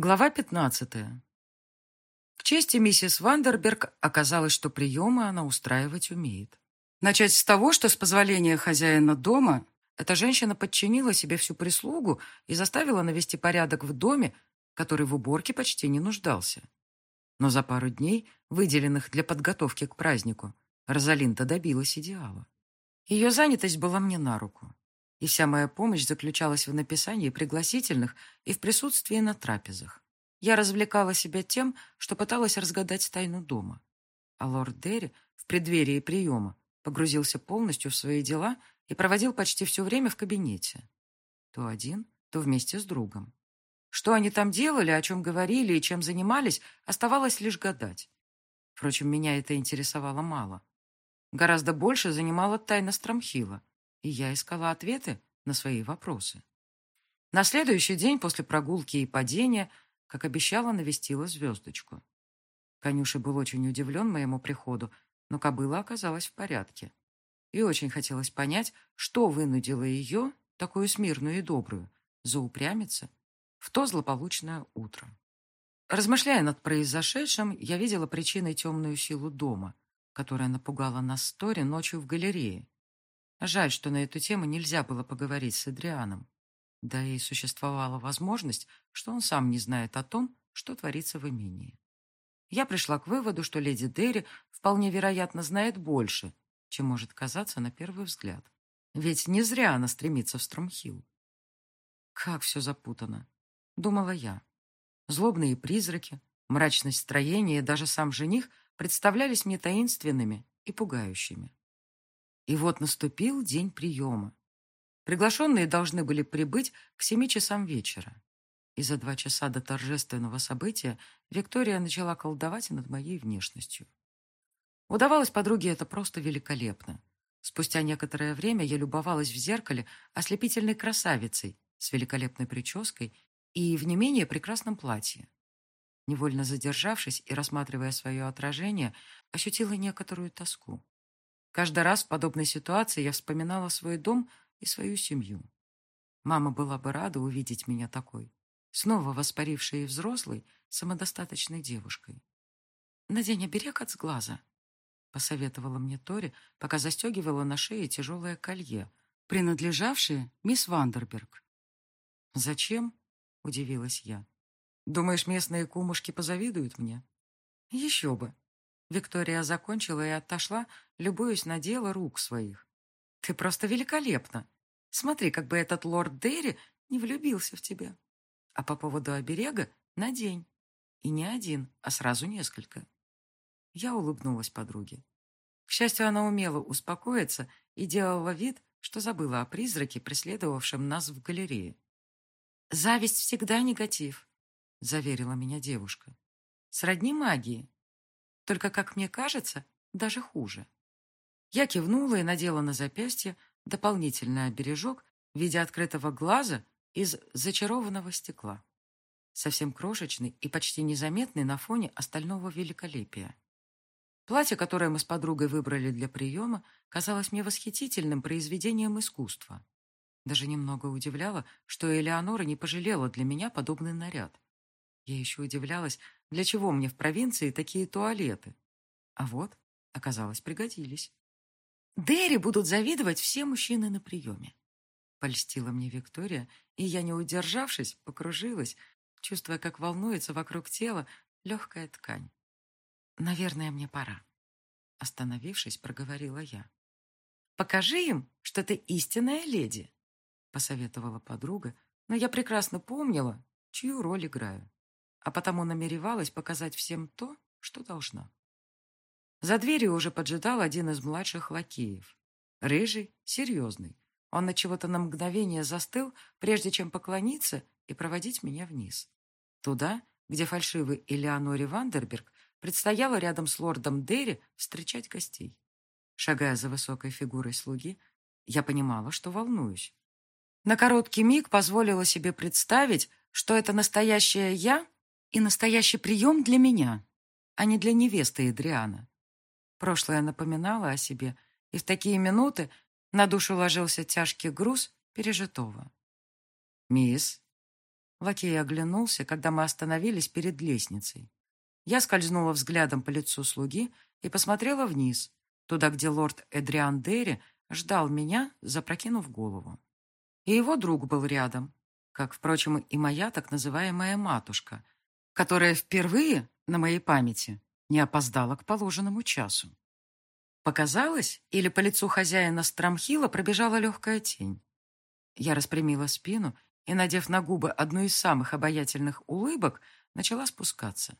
Глава 15. К чести миссис Вандерберг оказалось, что приемы она устраивать умеет. Начать с того, что с позволения хозяина дома эта женщина подчинила себе всю прислугу и заставила навести порядок в доме, который в уборке почти не нуждался. Но за пару дней, выделенных для подготовки к празднику, Розалинда добилась идеала. Ее занятость была мне на руку и вся моя помощь заключалась в написании пригласительных и в присутствии на трапезах. Я развлекала себя тем, что пыталась разгадать тайну дома. А лорд Дерри в преддверии приема погрузился полностью в свои дела и проводил почти все время в кабинете. То один, то вместе с другом. Что они там делали, о чем говорили и чем занимались, оставалось лишь гадать. Впрочем, меня это интересовало мало. Гораздо больше занимала тайна Страмхила, и я искала ответы на свои вопросы. На следующий день после прогулки и падения, как обещала, навестила звездочку. Конюши был очень удивлен моему приходу, но кобыла оказалась в порядке. И очень хотелось понять, что вынудило ее, такую смирную и добрую, заупрямиться в то злополучное утро. Размышляя над произошедшим, я видела причиной темную силу дома, которая напугала нас Тори ночью в галерее Жаль, что на эту тему нельзя было поговорить с Адрианом. Да и существовала возможность, что он сам не знает о том, что творится в имении. Я пришла к выводу, что леди Дерри вполне вероятно знает больше, чем может казаться на первый взгляд. Ведь не зря она стремится в Стромхилл. Как все запутано, думала я. Злобные призраки, мрачность строения и даже сам жених представлялись мне таинственными и пугающими. И вот наступил день приема. Приглашенные должны были прибыть к семи часам вечера. И за два часа до торжественного события Виктория начала колдовать над моей внешностью. Удавалось подруге это просто великолепно. Спустя некоторое время я любовалась в зеркале ослепительной красавицей с великолепной прической и в не менее прекрасном платье. Невольно задержавшись и рассматривая свое отражение, ощутила некоторую тоску. Каждый раз в подобной ситуации я вспоминала свой дом и свою семью. Мама была бы рада увидеть меня такой, снова воспарившей взрослой, самодостаточной девушкой. «Надень оберег от сглаза», — посоветовала мне Тори, пока застегивала на шее тяжелое колье, принадлежавшее мисс Вандерберг. «Зачем?» — удивилась я. «Думаешь, местные кумушки позавидуют мне?» «Еще бы!» Виктория закончила и отошла, любуясь на дело рук своих. «Ты просто великолепна! Смотри, как бы этот лорд Дерри не влюбился в тебя. А по поводу оберега — надень. И не один, а сразу несколько». Я улыбнулась подруге. К счастью, она умела успокоиться и делала вид, что забыла о призраке, преследовавшем нас в галерее. «Зависть всегда негатив», — заверила меня девушка. «Сродни магии. Только, как мне кажется, даже хуже. Я кивнула и надела на запястье дополнительный обережок в виде открытого глаза из зачарованного стекла. Совсем крошечный и почти незаметный на фоне остального великолепия. Платье, которое мы с подругой выбрали для приема, казалось мне восхитительным произведением искусства. Даже немного удивляло, что Элеонора не пожалела для меня подобный наряд. Я еще удивлялась, для чего мне в провинции такие туалеты. А вот, оказалось, пригодились. Дерри будут завидовать все мужчины на приеме. Польстила мне Виктория, и я, не удержавшись, покружилась, чувствуя, как волнуется вокруг тела легкая ткань. «Наверное, мне пора», — остановившись, проговорила я. «Покажи им, что ты истинная леди», — посоветовала подруга, но я прекрасно помнила, чью роль играю а потому намеревалась показать всем то, что должна. За дверью уже поджидал один из младших лакеев. Рыжий, серьезный. Он на чего-то на мгновение застыл, прежде чем поклониться и проводить меня вниз. Туда, где фальшивый Элеоноре Вандерберг предстояло рядом с лордом Дерри встречать гостей. Шагая за высокой фигурой слуги, я понимала, что волнуюсь. На короткий миг позволила себе представить, что это настоящая я и настоящий прием для меня, а не для невесты Эдриана. Прошлое напоминало о себе, и в такие минуты на душу ложился тяжкий груз пережитого. «Мисс?» Лакей оглянулся, когда мы остановились перед лестницей. Я скользнула взглядом по лицу слуги и посмотрела вниз, туда, где лорд Эдриан Дерри ждал меня, запрокинув голову. И его друг был рядом, как, впрочем, и моя так называемая матушка, которая впервые на моей памяти не опоздала к положенному часу. Показалось, или по лицу хозяина Страмхила пробежала легкая тень. Я распрямила спину и, надев на губы одну из самых обаятельных улыбок, начала спускаться.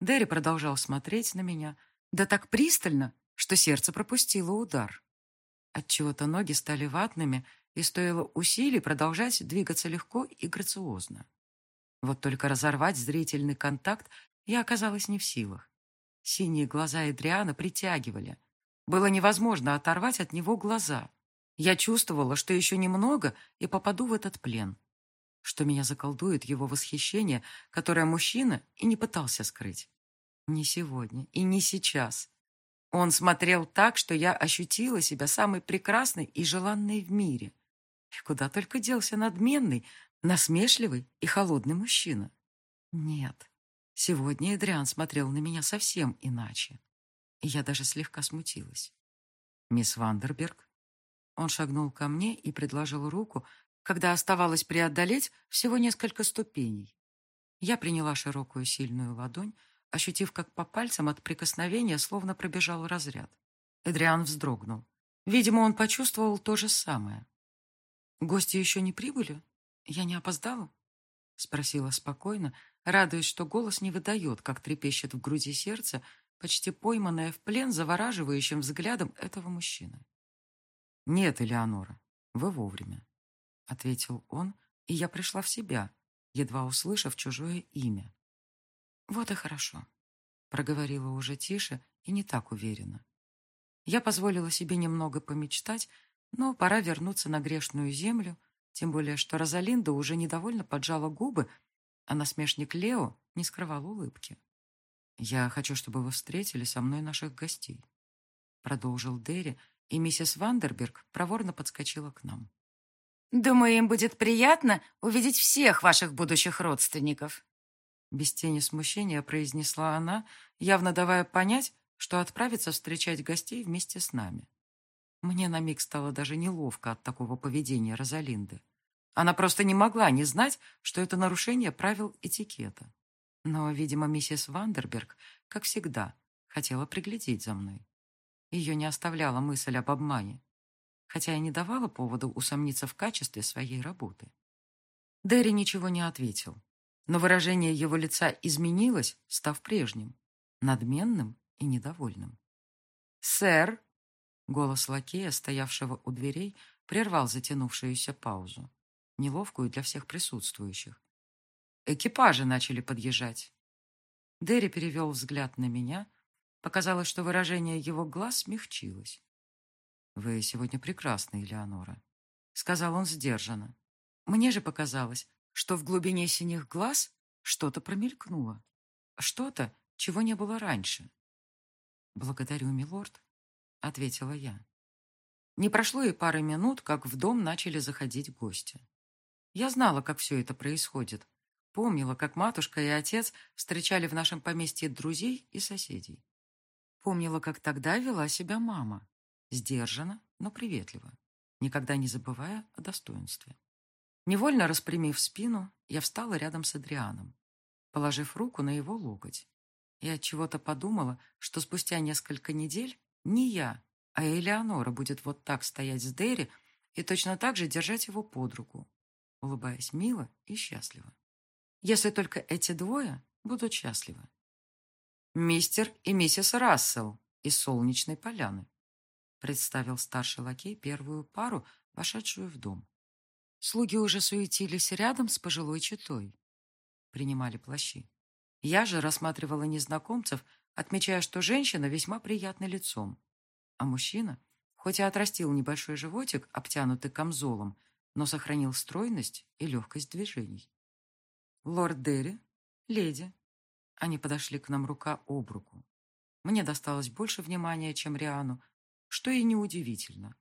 Дерри продолжал смотреть на меня, да так пристально, что сердце пропустило удар. Отчего-то ноги стали ватными, и стоило усилий продолжать двигаться легко и грациозно. Вот только разорвать зрительный контакт я оказалась не в силах. Синие глаза Эдриана притягивали. Было невозможно оторвать от него глаза. Я чувствовала, что еще немного и попаду в этот плен. Что меня заколдует его восхищение, которое мужчина и не пытался скрыть. Не сегодня и не сейчас. Он смотрел так, что я ощутила себя самой прекрасной и желанной в мире. И куда только делся надменный, насмешливый и холодный мужчина. Нет, сегодня Эдриан смотрел на меня совсем иначе. И я даже слегка смутилась. «Мисс Вандерберг?» Он шагнул ко мне и предложил руку, когда оставалось преодолеть всего несколько ступеней. Я приняла широкую сильную ладонь, ощутив, как по пальцам от прикосновения словно пробежал разряд. Эдриан вздрогнул. Видимо, он почувствовал то же самое. «Гости еще не прибыли? Я не опоздала?» Спросила спокойно, радуясь, что голос не выдает, как трепещет в груди сердце, почти пойманное в плен завораживающим взглядом этого мужчины. «Нет, Элеонора, вы вовремя», — ответил он, и я пришла в себя, едва услышав чужое имя. «Вот и хорошо», — проговорила уже тише и не так уверенно. Я позволила себе немного помечтать, но пора вернуться на грешную землю, тем более что Розалинда уже недовольно поджала губы, а насмешник Лео не скрывал улыбки. «Я хочу, чтобы вы встретили со мной наших гостей», — продолжил Дерри, и миссис Вандерберг проворно подскочила к нам. «Думаю, им будет приятно увидеть всех ваших будущих родственников», без тени смущения произнесла она, явно давая понять, что отправится встречать гостей вместе с нами. Мне на миг стало даже неловко от такого поведения Розалинды. Она просто не могла не знать, что это нарушение правил этикета. Но, видимо, миссис Вандерберг, как всегда, хотела приглядеть за мной. Ее не оставляла мысль об обмане, хотя и не давала поводу усомниться в качестве своей работы. Дерри ничего не ответил, но выражение его лица изменилось, став прежним, надменным и недовольным. «Сэр!» — голос лакея, стоявшего у дверей, прервал затянувшуюся паузу, неловкую для всех присутствующих. Экипажи начали подъезжать. Дерри перевел взгляд на меня. Показалось, что выражение его глаз смягчилось. «Вы сегодня прекрасны, Элеонора», — сказал он сдержанно. Мне же показалось, что в глубине синих глаз что-то промелькнуло. Что-то, чего не было раньше. «Благодарю, милорд», — ответила я. Не прошло и пары минут, как в дом начали заходить гости. Я знала, как все это происходит. Помнила, как матушка и отец встречали в нашем поместье друзей и соседей. Помнила, как тогда вела себя мама. Сдержанно, но приветливо, никогда не забывая о достоинстве. Невольно распрямив спину, я встала рядом с Адрианом, положив руку на его локоть. От чего-то подумала, что спустя несколько недель не я, а Элеонора будет вот так стоять с Дерри и точно так же держать его под руку, улыбаясь мило и счастливо. Если только эти двое будут счастливы. «Мистер и миссис Рассел из Солнечной поляны», представил старший лакей первую пару, вошедшую в дом. Слуги уже суетились рядом с пожилой четой. Принимали плащи. Я же рассматривала незнакомцев, отмечая, что женщина весьма приятна лицом. А мужчина, хоть и отрастил небольшой животик, обтянутый камзолом, но сохранил стройность и легкость движений. Лорд Дерри, леди. Они подошли к нам рука об руку. Мне досталось больше внимания, чем Риану, что и неудивительно.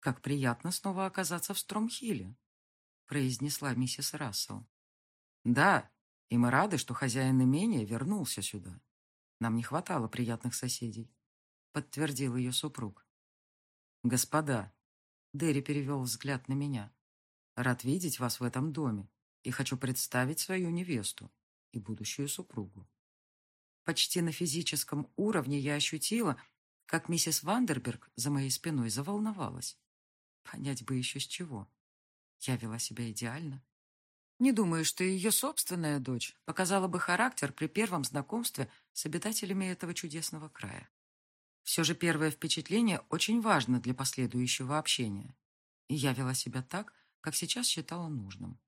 «Как приятно снова оказаться в Стромхилле», — произнесла миссис Рассел. Да, и мы рады, что хозяин имения вернулся сюда. Нам не хватало приятных соседей, подтвердил ее супруг. Господа, Дерри перевел взгляд на меня. Рад видеть вас в этом доме и хочу представить свою невесту и будущую супругу. Почти на физическом уровне я ощутила, как миссис Вандерберг за моей спиной заволновалась. Понять бы еще с чего. Я вела себя идеально. Не думаю, что ее собственная дочь показала бы характер при первом знакомстве с обитателями этого чудесного края. Все же первое впечатление очень важно для последующего общения. И я вела себя так, как сейчас считала нужным.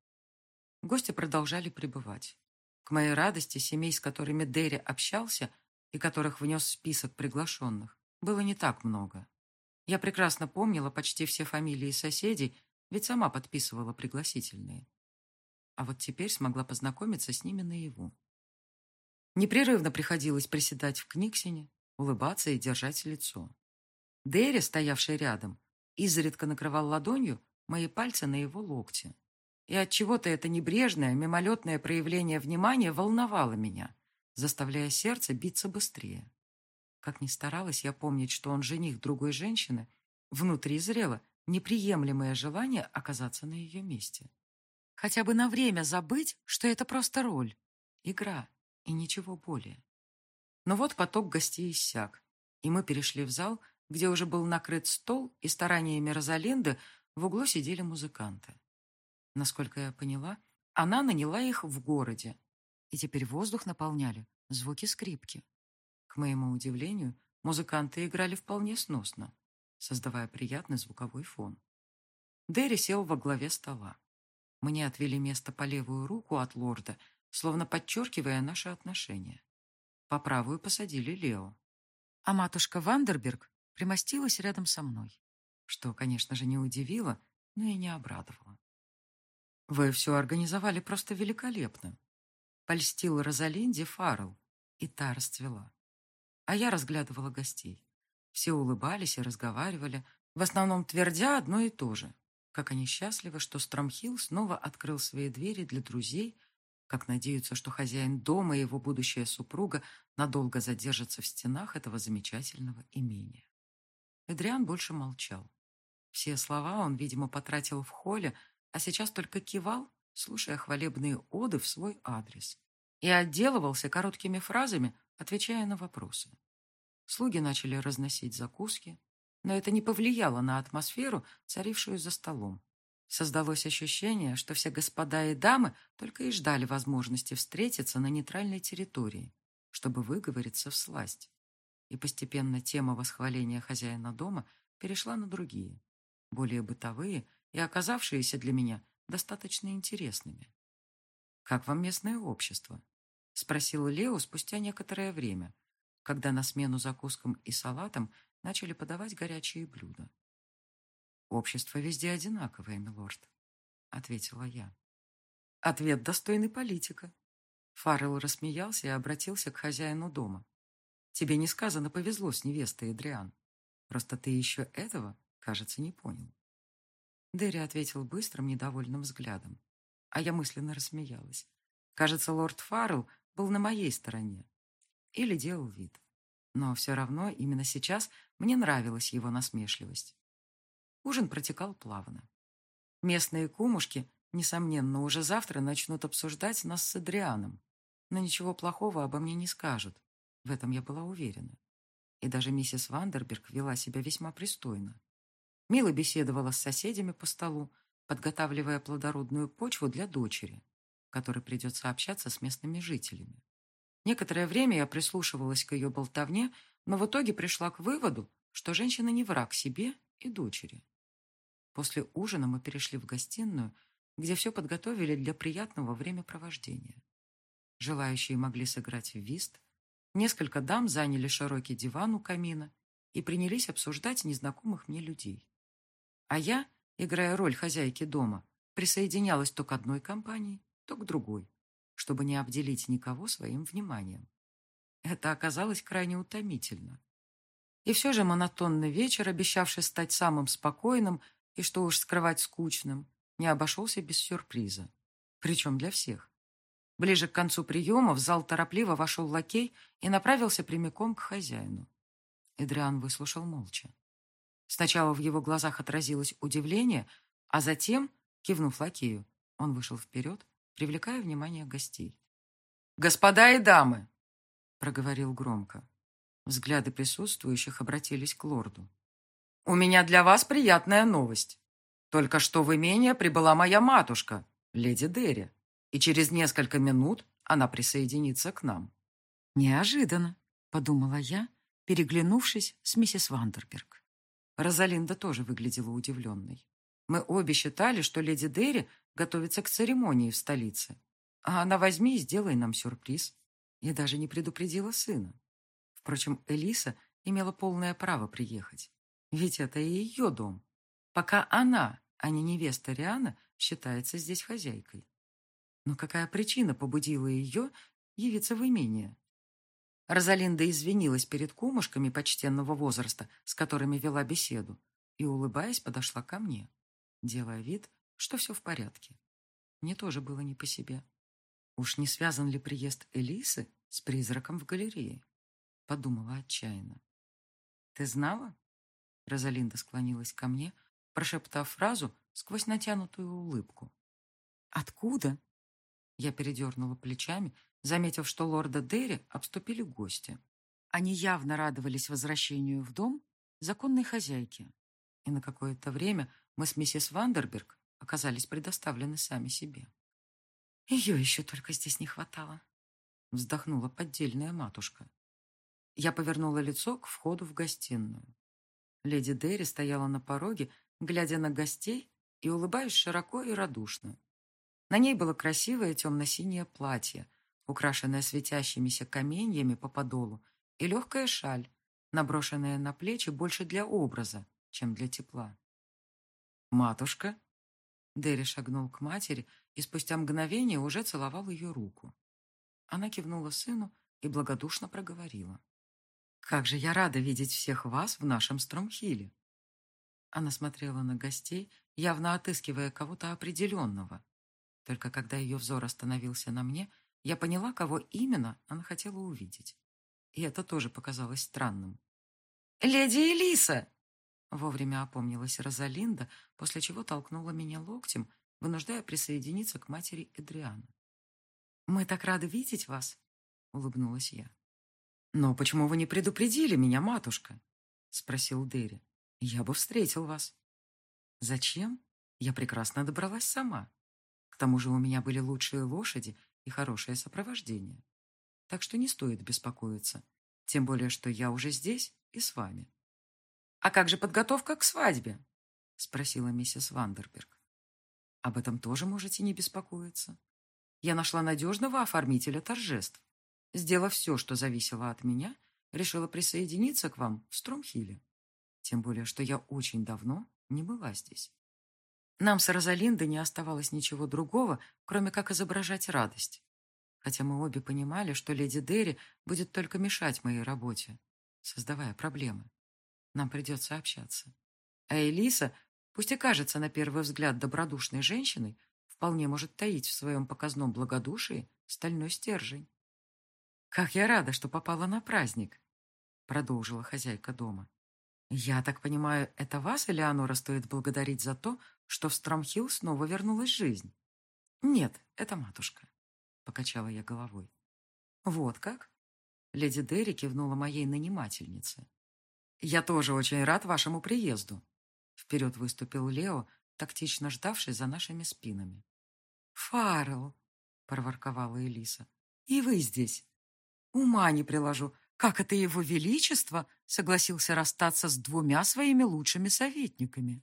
Гости продолжали пребывать. К моей радости, семей, с которыми Дерри общался и которых внес список приглашенных, было не так много. Я прекрасно помнила почти все фамилии соседей, ведь сама подписывала пригласительные. А вот теперь смогла познакомиться с ними наяву. Непрерывно приходилось приседать в Книксине, улыбаться и держать лицо. Дерри, стоявший рядом, изредка накрывал ладонью мои пальцы на его локте. И от чего то это небрежное, мимолетное проявление внимания волновало меня, заставляя сердце биться быстрее. Как ни старалась я помнить, что он жених другой женщины, внутри зрело неприемлемое желание оказаться на ее месте. Хотя бы на время забыть, что это просто роль, игра и ничего более. Но вот поток гостей иссяк, и мы перешли в зал, где уже был накрыт стол, и стараниями Розалинды в углу сидели музыканты. Насколько я поняла, она наняла их в городе, и теперь воздух наполняли звуки скрипки. К моему удивлению, музыканты играли вполне сносно, создавая приятный звуковой фон. Дерри сел во главе стола. Мне отвели место по левую руку от лорда, словно подчеркивая наши отношения. По правую посадили Лео. А матушка Вандерберг примостилась рядом со мной, что, конечно же, не удивило, но и не обрадовало. «Вы все организовали просто великолепно», — польстил Розалинде Фаррелл, и та расцвела а я разглядывала гостей. Все улыбались и разговаривали, в основном твердя одно и то же. Как они счастливы, что Стромхилл снова открыл свои двери для друзей, как надеются, что хозяин дома и его будущая супруга надолго задержатся в стенах этого замечательного имения. Эдриан больше молчал. Все слова он, видимо, потратил в холле, а сейчас только кивал, слушая хвалебные оды в свой адрес. И отделывался короткими фразами, отвечая на вопросы. Слуги начали разносить закуски, но это не повлияло на атмосферу, царившую за столом. Создалось ощущение, что все господа и дамы только и ждали возможности встретиться на нейтральной территории, чтобы выговориться в сласть. И постепенно тема восхваления хозяина дома перешла на другие, более бытовые и оказавшиеся для меня достаточно интересными. «Как вам местное общество?» — спросил Лео спустя некоторое время, когда на смену закускам и салатам начали подавать горячие блюда. «Общество везде одинаковое, милорд», — ответила я. Ответ достойный политика. Фаррелл рассмеялся и обратился к хозяину дома. «Тебе несказанно повезло с невестой, Эдриан. Просто ты еще этого, кажется, не понял». Дерри ответил быстрым, недовольным взглядом, а я мысленно рассмеялась. Кажется, лорд Фаррелл был на моей стороне. Или делал вид. Но все равно именно сейчас мне нравилась его насмешливость. Ужин протекал плавно. Местные кумушки, несомненно, уже завтра начнут обсуждать нас с Адрианом, но ничего плохого обо мне не скажут. В этом я была уверена. И даже миссис Вандерберг вела себя весьма пристойно. Мило беседовала с соседями по столу, подготавливая плодородную почву для дочери которой придется общаться с местными жителями. Некоторое время я прислушивалась к ее болтовне, но в итоге пришла к выводу, что женщина не враг себе и дочери. После ужина мы перешли в гостиную, где все подготовили для приятного времяпровождения. Желающие могли сыграть в вист, несколько дам заняли широкий диван у камина и принялись обсуждать незнакомых мне людей. А я, играя роль хозяйки дома, присоединялась то к одной компании, то к другой, чтобы не обделить никого своим вниманием. Это оказалось крайне утомительно. И все же монотонный вечер, обещавший стать самым спокойным и, что уж скрывать, скучным, не обошелся без сюрприза. Причем для всех. Ближе к концу приема в зал торопливо вошел лакей и направился прямиком к хозяину. Эдриан выслушал молча. Сначала в его глазах отразилось удивление, а затем, кивнув лакею, он вышел вперед, привлекая внимание гостей. «Господа и дамы!» — проговорил громко. Взгляды присутствующих обратились к лорду. «У меня для вас приятная новость. Только что в имение прибыла моя матушка, леди Дерри, и через несколько минут она присоединится к нам». «Неожиданно», — подумала я, переглянувшись с миссис Вандерберг. Розалинда тоже выглядела удивленной. Мы обе считали, что леди Дерри готовится к церемонии в столице. А она возьми и сделай нам сюрприз. Я даже не предупредила сына. Впрочем, Элиса имела полное право приехать. Ведь это и ее дом. Пока она, а не невеста Риана, считается здесь хозяйкой. Но какая причина побудила ее явиться в имение? Розалинда извинилась перед кумушками почтенного возраста, с которыми вела беседу, и, улыбаясь, подошла ко мне, делая вид, что все в порядке. Мне тоже было не по себе. Уж не связан ли приезд Элисы с призраком в галерее? Подумала отчаянно. «Ты знала?» Розалинда склонилась ко мне, прошептав фразу сквозь натянутую улыбку. «Откуда?» Я передернула плечами заметив, что лорда Дерри обступили гости. Они явно радовались возвращению в дом законной хозяйки. И на какое-то время мы с миссис Вандерберг оказались предоставлены сами себе. Ее еще только здесь не хватало. Вздохнула поддельная матушка. Я повернула лицо к входу в гостиную. Леди Дерри стояла на пороге, глядя на гостей и улыбаясь широко и радушно. На ней было красивое темно-синее платье, украшенная светящимися каменьями по подолу, и легкая шаль, наброшенная на плечи больше для образа, чем для тепла. «Матушка?» Дерри шагнул к матери и спустя мгновение уже целовал ее руку. Она кивнула сыну и благодушно проговорила. «Как же я рада видеть всех вас в нашем Стромхиле!» Она смотрела на гостей, явно отыскивая кого-то определенного. Только когда ее взор остановился на мне, я поняла, кого именно она хотела увидеть. И это тоже показалось странным. «Леди Элиса!» Вовремя опомнилась Розалинда, после чего толкнула меня локтем, вынуждая присоединиться к матери Эдриана. «Мы так рады видеть вас!» — улыбнулась я. «Но почему вы не предупредили меня, матушка?» — спросил Дерри. «Я бы встретил вас». «Зачем? Я прекрасно добралась сама. К тому же у меня были лучшие лошади и хорошее сопровождение. Так что не стоит беспокоиться. Тем более, что я уже здесь и с вами. «А как же подготовка к свадьбе?» — спросила миссис Вандерберг. «Об этом тоже можете не беспокоиться. Я нашла надежного оформителя торжеств. Сделав все, что зависело от меня, решила присоединиться к вам в Стромхиле. Тем более, что я очень давно не была здесь. Нам с Розалиндой не оставалось ничего другого, кроме как изображать радость. Хотя мы обе понимали, что леди Дерри будет только мешать моей работе, создавая проблемы. Нам придется общаться. А Элиса, пусть и кажется на первый взгляд добродушной женщиной, вполне может таить в своем показном благодушии стальной стержень. «Как я рада, что попала на праздник!» продолжила хозяйка дома. «Я так понимаю, это вас, Элеонора, стоит благодарить за то, что в Стромхилл снова вернулась жизнь?» «Нет, это матушка», — покачала я головой. «Вот как?» Леди Дерри кивнула моей нанимательнице. «Я тоже очень рад вашему приезду», — вперед выступил Лео, тактично ждавший за нашими спинами. «Фаррелл», — проворковала Элиса, — «и вы здесь. Ума не приложу, как это его величество согласился расстаться с двумя своими лучшими советниками.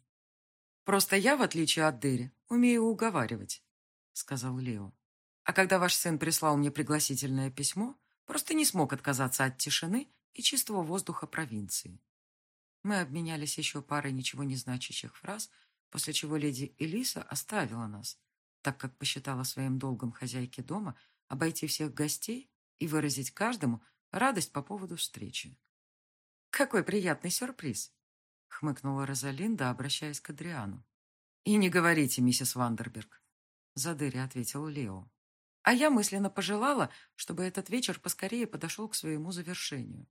«Просто я, в отличие от Дерри, умею уговаривать», — сказал Лео. «А когда ваш сын прислал мне пригласительное письмо, просто не смог отказаться от тишины и чистого воздуха провинции». Мы обменялись еще парой ничего не значащих фраз, после чего леди Элиса оставила нас, так как посчитала своим долгом хозяйки дома обойти всех гостей и выразить каждому радость по поводу встречи. «Какой приятный сюрприз!» — хмыкнула Розалинда, обращаясь к Адриану. «И не говорите, миссис Вандерберг», — за Дерри ответил Лео. А я мысленно пожелала, чтобы этот вечер поскорее подошел к своему завершению.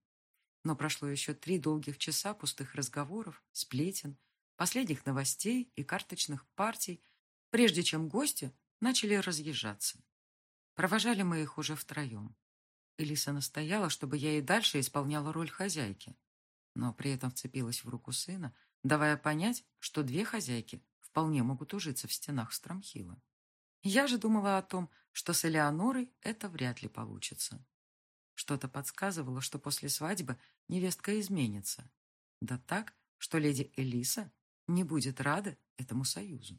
Но прошло еще три долгих часа пустых разговоров, сплетен, последних новостей и карточных партий, прежде чем гости начали разъезжаться. Провожали мы их уже втроем. Элиса настояла, чтобы я и дальше исполняла роль хозяйки, но при этом вцепилась в руку сына, давая понять, что две хозяйки вполне могут ужиться в стенах Страмхила. Я же думала о том, что с Элеонорой это вряд ли получится. Что-то подсказывало, что после свадьбы невестка изменится. Да так, что леди Элиса не будет рада этому союзу.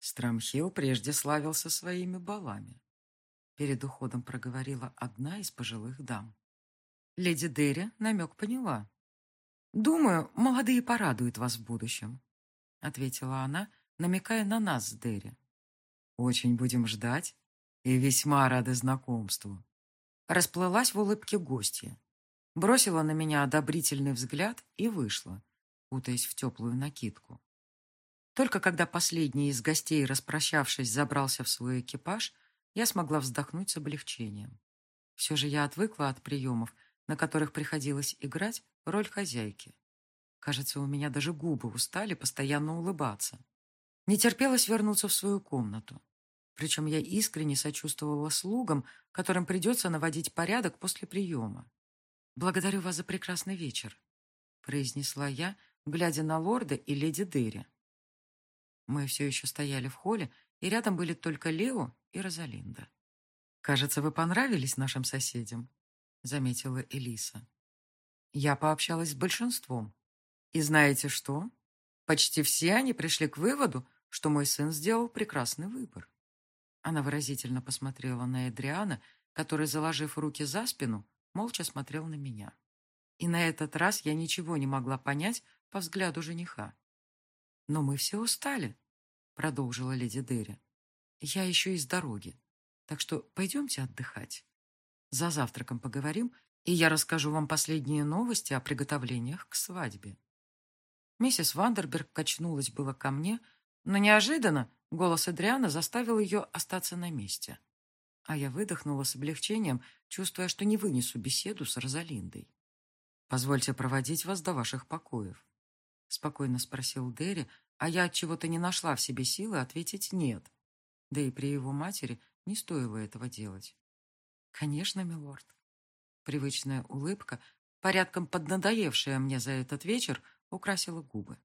Страмхил прежде славился своими балами. Перед уходом проговорила одна из пожилых дам. Леди Дерри намек поняла. «Думаю, молодые порадуют вас в будущем», — ответила она, намекая на нас с Дерри. «Очень будем ждать и весьма рады знакомству». Расплылась в улыбке гостья, бросила на меня одобрительный взгляд и вышла, кутаясь в теплую накидку. Только когда последний из гостей, распрощавшись, забрался в свой экипаж, я смогла вздохнуть с облегчением. Все же я отвыкла от приемов, на которых приходилось играть роль хозяйки. Кажется, у меня даже губы устали постоянно улыбаться. Не терпелось вернуться в свою комнату. Причем я искренне сочувствовала слугам, которым придется наводить порядок после приема. «Благодарю вас за прекрасный вечер», — произнесла я, глядя на лорда и леди Дерри. Мы все еще стояли в холле, и рядом были только Лео и Розалинда. «Кажется, вы понравились нашим соседям», — заметила Элиса. Я пообщалась с большинством. И знаете что? Почти все они пришли к выводу, что мой сын сделал прекрасный выбор. Она выразительно посмотрела на Эдриана, который, заложив руки за спину, молча смотрел на меня. И на этот раз я ничего не могла понять по взгляду жениха. «Но мы все устали», — продолжила леди Дерри. Я еще из дороги, так что пойдемте отдыхать. За завтраком поговорим, и я расскажу вам последние новости о приготовлениях к свадьбе. Миссис Вандерберг качнулась было ко мне, но неожиданно голос Эдриана заставил ее остаться на месте. А я выдохнула с облегчением, чувствуя, что не вынесу беседу с Розалиндой. «Позвольте проводить вас до ваших покоев», — спокойно спросил Дерри, а я от чего то не нашла в себе силы ответить «нет». Да и при его матери не стоило этого делать. Конечно, милорд. Привычная улыбка, порядком поднадоевшая мне за этот вечер, украсила губы.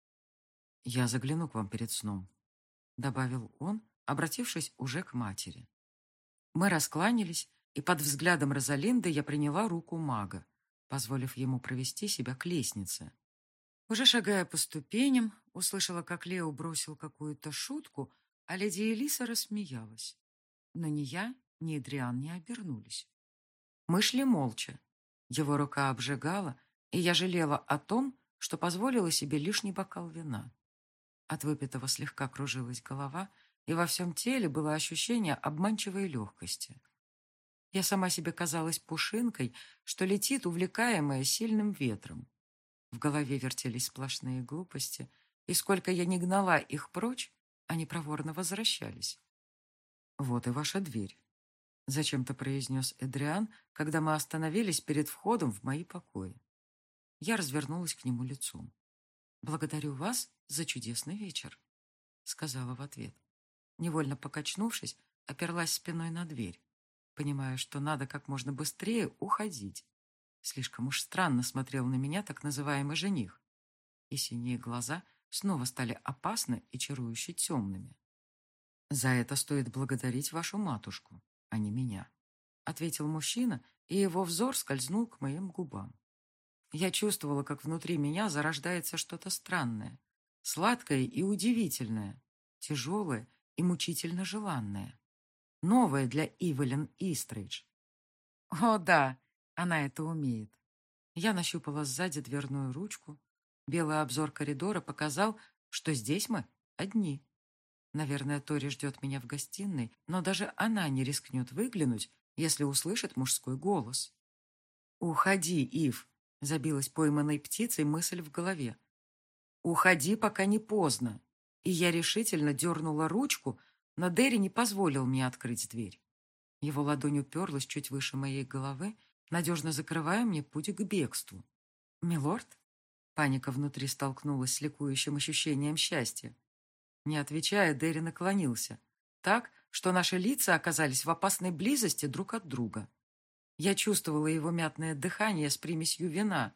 «Я загляну к вам перед сном», — добавил он, обратившись уже к матери. Мы раскланялись, и под взглядом Розалинды я приняла руку мага, позволив ему провести себя к лестнице. Уже шагая по ступеням, услышала, как Лео бросил какую-то шутку, а леди Элиса рассмеялась. Но ни я, ни Эдриан не обернулись. Мы шли молча. Его рука обжигала, и я жалела о том, что позволила себе лишний бокал вина. От выпитого слегка кружилась голова, и во всем теле было ощущение обманчивой легкости. Я сама себе казалась пушинкой, что летит, увлекаемая сильным ветром. В голове вертелись сплошные глупости, и сколько я не гнала их прочь, они проворно возвращались. «Вот и ваша дверь», — зачем-то произнес Эдриан, когда мы остановились перед входом в мои покои. Я развернулась к нему лицом. «Благодарю вас за чудесный вечер», — сказала в ответ. Невольно покачнувшись, оперлась спиной на дверь, понимая, что надо как можно быстрее уходить. Слишком уж странно смотрел на меня так называемый жених. И синие глаза снова стали опасны и чарующе темными. «За это стоит благодарить вашу матушку, а не меня», — ответил мужчина, и его взор скользнул к моим губам. Я чувствовала, как внутри меня зарождается что-то странное, сладкое и удивительное, тяжелое и мучительно желанное, новое для Ивелин Истрейдж. О, да, она это умеет. Я нащупала сзади дверную ручку, Белый обзор коридора показал, что здесь мы одни. Наверное, Тори ждет меня в гостиной, но даже она не рискнет выглянуть, если услышит мужской голос. «Уходи, Ив!» — забилась пойманной птицей мысль в голове. «Уходи, пока не поздно!» И я решительно дернула ручку, но Дерри не позволил мне открыть дверь. Его ладонь уперлась чуть выше моей головы, надежно закрывая мне путь к бегству. «Милорд?» Паника внутри столкнулась с ликующим ощущением счастья. Не отвечая, Дерри наклонился. Так, что наши лица оказались в опасной близости друг от друга. Я чувствовала его мятное дыхание с примесью вина.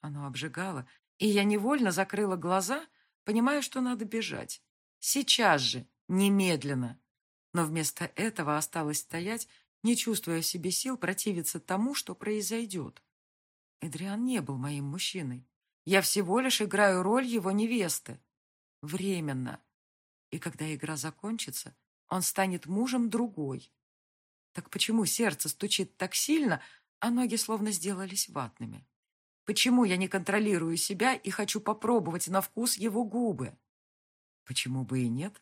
Оно обжигало, и я невольно закрыла глаза, понимая, что надо бежать. Сейчас же, немедленно. Но вместо этого осталось стоять, не чувствуя в себе сил противиться тому, что произойдет. Эдриан не был моим мужчиной. Я всего лишь играю роль его невесты. Временно. И когда игра закончится, он станет мужем другой. Так почему сердце стучит так сильно, а ноги словно сделались ватными? Почему я не контролирую себя и хочу попробовать на вкус его губы? Почему бы и нет?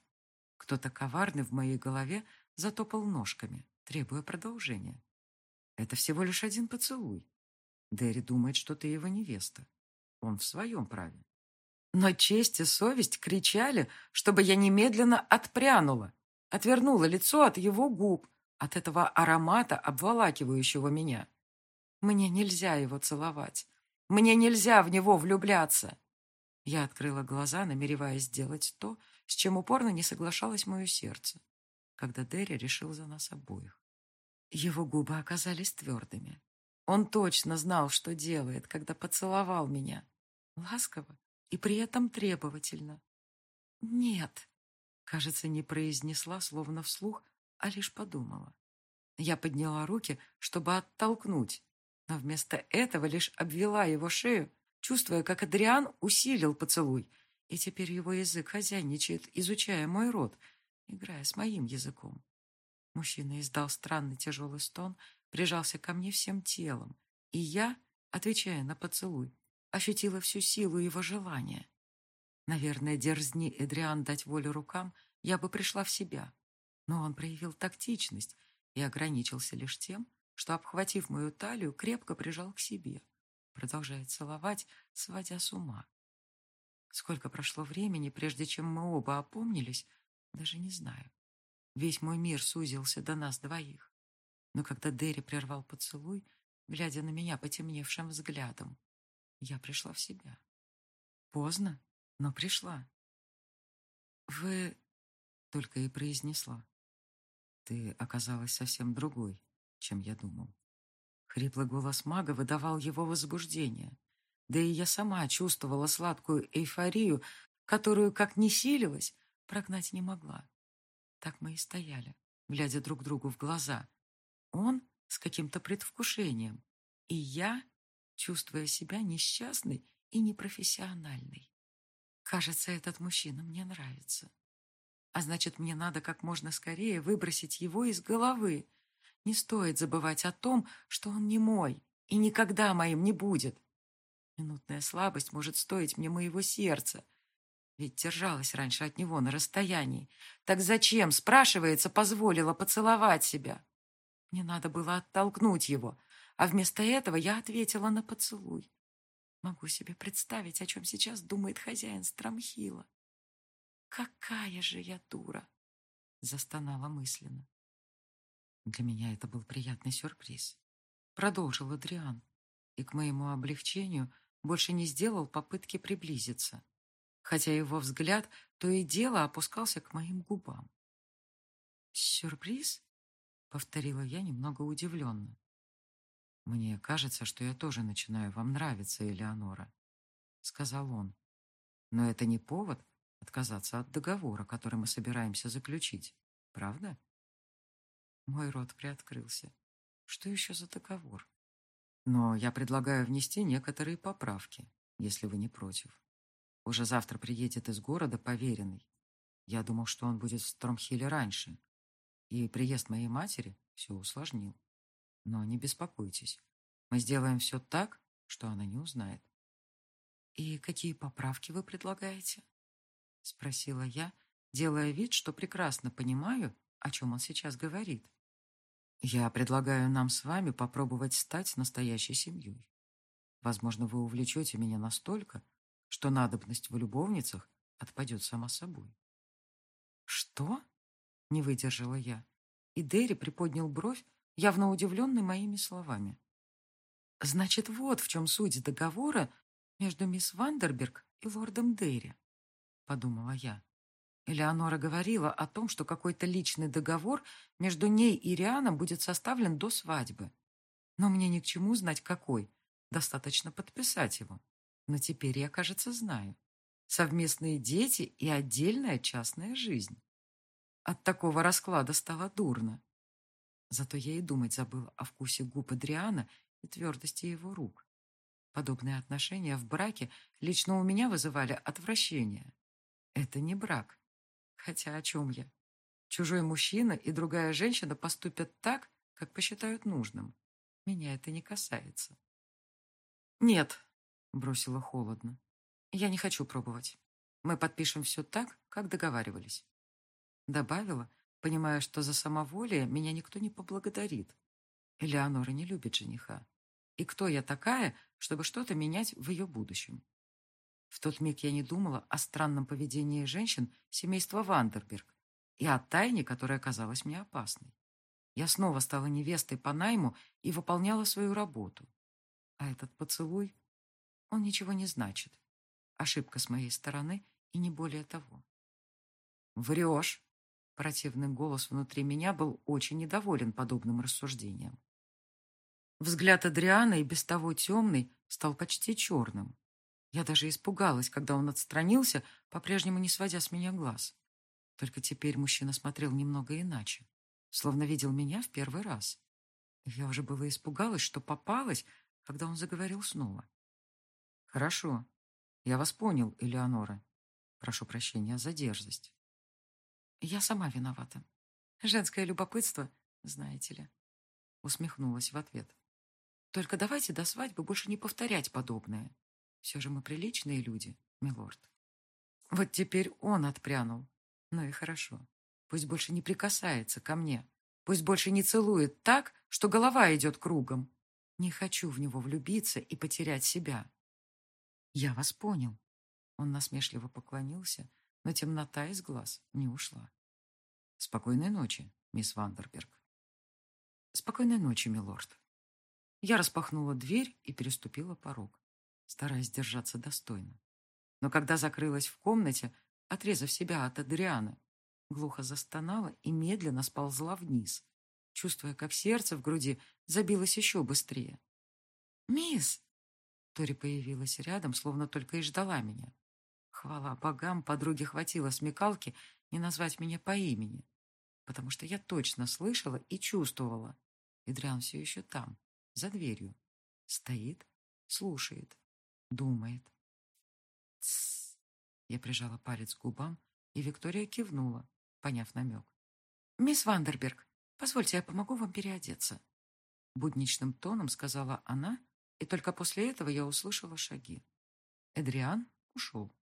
Кто-то коварный в моей голове затопал ножками, требуя продолжения. Это всего лишь один поцелуй. Дэри думает, что ты его невеста. Он в своем праве. Но честь и совесть кричали, чтобы я немедленно отпрянула, отвернула лицо от его губ, от этого аромата, обволакивающего меня. Мне нельзя его целовать. Мне нельзя в него влюбляться. Я открыла глаза, намереваясь сделать то, с чем упорно не соглашалось мое сердце, когда Дерри решил за нас обоих. Его губы оказались твердыми. Он точно знал, что делает, когда поцеловал меня. Ласково и при этом требовательно. «Нет», кажется, не произнесла, словно вслух, а лишь подумала. Я подняла руки, чтобы оттолкнуть, но вместо этого лишь обвела его шею, чувствуя, как Адриан усилил поцелуй, и теперь его язык хозяйничает, изучая мой рот, играя с моим языком. Мужчина издал странный тяжелый стон, прижался ко мне всем телом, и я, отвечая на поцелуй, ощутила всю силу его желания. Наверное, дерзни Эдриан дать волю рукам, я бы пришла в себя. Но он проявил тактичность и ограничился лишь тем, что, обхватив мою талию, крепко прижал к себе, продолжая целовать, сводя с ума. Сколько прошло времени, прежде чем мы оба опомнились, даже не знаю. Весь мой мир сузился до нас двоих. Но когда Дерри прервал поцелуй, глядя на меня потемневшим взглядом, я пришла в себя. Поздно, но пришла. «Вы...» — только и произнесла. «Ты оказалась совсем другой, чем я думал». Хриплый голос мага выдавал его возбуждение. Да и я сама чувствовала сладкую эйфорию, которую, как ни силилась, прогнать не могла. Так мы и стояли, глядя друг другу в глаза. Он с каким-то предвкушением, и я чувствуя себя несчастной и непрофессиональной. Кажется, этот мужчина мне нравится. А значит, мне надо как можно скорее выбросить его из головы. Не стоит забывать о том, что он не мой и никогда моим не будет. Минутная слабость может стоить мне моего сердца. Ведь держалась раньше от него на расстоянии. Так зачем, спрашивается, позволила поцеловать себя? Мне надо было оттолкнуть его, а вместо этого я ответила на поцелуй. Могу себе представить, о чем сейчас думает хозяин Страмхила. «Какая же я дура!» — застонала мысленно. Для меня это был приятный сюрприз. Продолжил Адриан, и к моему облегчению больше не сделал попытки приблизиться, хотя его взгляд то и дело опускался к моим губам. «Сюрприз?» — повторила я немного удивленно. «Мне кажется, что я тоже начинаю вам нравиться, Элеонора», — сказал он. «Но это не повод отказаться от договора, который мы собираемся заключить, правда?» Мой рот приоткрылся. «Что еще за договор?» «Но я предлагаю внести некоторые поправки, если вы не против. Уже завтра приедет из города поверенный. Я думал, что он будет в Стромхилле раньше, и приезд моей матери все усложнил. Но не беспокойтесь. Мы сделаем все так, что она не узнает. «И какие поправки вы предлагаете?» Спросила я, делая вид, что прекрасно понимаю, о чем он сейчас говорит. «Я предлагаю нам с вами попробовать стать настоящей семьей. Возможно, вы увлечете меня настолько, что надобность в любовницах отпадет сама собой». «Что?» — не выдержала я. и Дерри приподнял бровь, явно удивленный моими словами. «Значит, вот в чем суть договора между мисс Вандерберг и лордом Дерри», — подумала я. Элеонора говорила о том, что какой-то личный договор между ней и Рианом будет составлен до свадьбы. Но мне ни к чему знать, какой. Достаточно подписать его. Но теперь я, кажется, знаю. Совместные дети и отдельная частная жизнь. От такого расклада стало дурно. Зато я и думать забыла о вкусе губ Адриана и твердости его рук. Подобные отношения в браке лично у меня вызывали отвращение. Это не брак. Хотя о чем я? Чужой мужчина и другая женщина поступят так, как посчитают нужным. Меня это не касается. «Нет», — бросила холодно. «Я не хочу пробовать. Мы подпишем все так, как договаривались». Добавила, понимая, что за самоволие меня никто не поблагодарит. Элеонора не любит жениха. И кто я такая, чтобы что-то менять в ее будущем? В тот миг я не думала о странном поведении женщин семейства Вандерберг и о тайне, которая казалась мне опасной. Я снова стала невестой по найму и выполняла свою работу. А этот поцелуй, он ничего не значит. Ошибка с моей стороны и не более того. «Врешь!» Противный голос внутри меня был очень недоволен подобным рассуждением. Взгляд Адриана и без того темный стал почти черным. Я даже испугалась, когда он отстранился, по-прежнему не сводя с меня глаз. Только теперь мужчина смотрел немного иначе, словно видел меня в первый раз. Я уже было испугалась, что попалась, когда он заговорил снова. «Хорошо. Я вас понял, Элеонора. Прошу прощения за дерзость». «Я сама виновата. Женское любопытство, знаете ли». Усмехнулась в ответ. «Только давайте до свадьбы больше не повторять подобное. Все же мы приличные люди, милорд. Вот теперь он отпрянул. Ну и хорошо. Пусть больше не прикасается ко мне. Пусть больше не целует так, что голова идет кругом. Не хочу в него влюбиться и потерять себя. Я вас понял. Он насмешливо поклонился, но темнота из глаз не ушла. Спокойной ночи, мисс Вандерберг. Спокойной ночи, милорд. Я распахнула дверь и переступила порог стараясь держаться достойно. Но когда закрылась в комнате, отрезав себя от Адриана, глухо застонала и медленно сползла вниз, чувствуя, как сердце в груди забилось еще быстрее. «Мисс!» Тори появилась рядом, словно только и ждала меня. Хвала богам, подруге хватило смекалки не назвать меня по имени, потому что я точно слышала и чувствовала. Идриан все еще там, за дверью. Стоит, слушает думает. Тссс. Я прижала палец к губам, и Виктория кивнула, поняв намек. «Мисс Вандерберг, позвольте, я помогу вам переодеться». Будничным тоном сказала она, и только после этого я услышала шаги. Эдриан ушел.